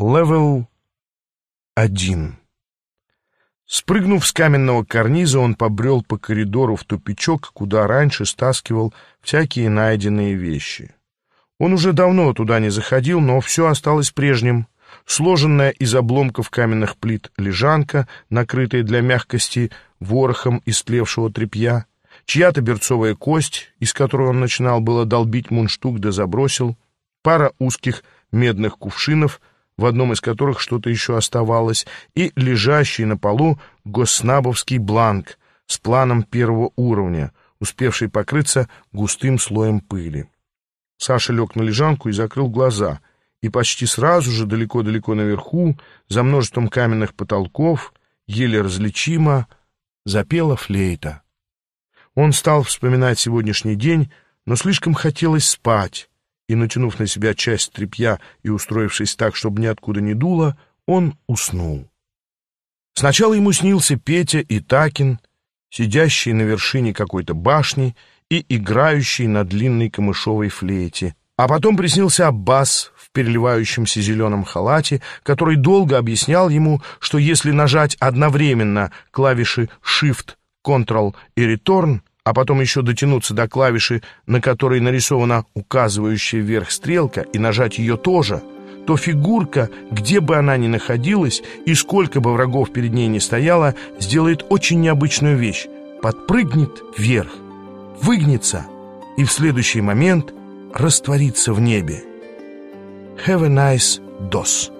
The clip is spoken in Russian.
Левел один. Спрыгнув с каменного карниза, он побрел по коридору в тупичок, куда раньше стаскивал всякие найденные вещи. Он уже давно туда не заходил, но все осталось прежним. Сложенная из обломков каменных плит лежанка, накрытая для мягкости ворохом истлевшего тряпья, чья-то берцовая кость, из которой он начинал было долбить мундштук да забросил, пара узких медных кувшинов, в одном из которых что-то еще оставалось, и лежащий на полу госнабовский бланк с планом первого уровня, успевший покрыться густым слоем пыли. Саша лег на лежанку и закрыл глаза, и почти сразу же далеко-далеко наверху, за множеством каменных потолков, еле различимо, запела флейта. Он стал вспоминать сегодняшний день, но слишком хотелось спать, и, натянув на себя часть тряпья и устроившись так, чтобы ниоткуда не дуло, он уснул. Сначала ему снился Петя и Такин, сидящие на вершине какой-то башни и играющие на длинной камышовой флейте, а потом приснился Аббас в переливающемся зеленом халате, который долго объяснял ему, что если нажать одновременно клавиши Shift, Ctrl и Return, а потом еще дотянуться до клавиши, на которой нарисована указывающая вверх стрелка, и нажать ее тоже, то фигурка, где бы она ни находилась и сколько бы врагов перед ней ни стояло, сделает очень необычную вещь. Подпрыгнет вверх, выгнется и в следующий момент растворится в небе. Have a nice DOS.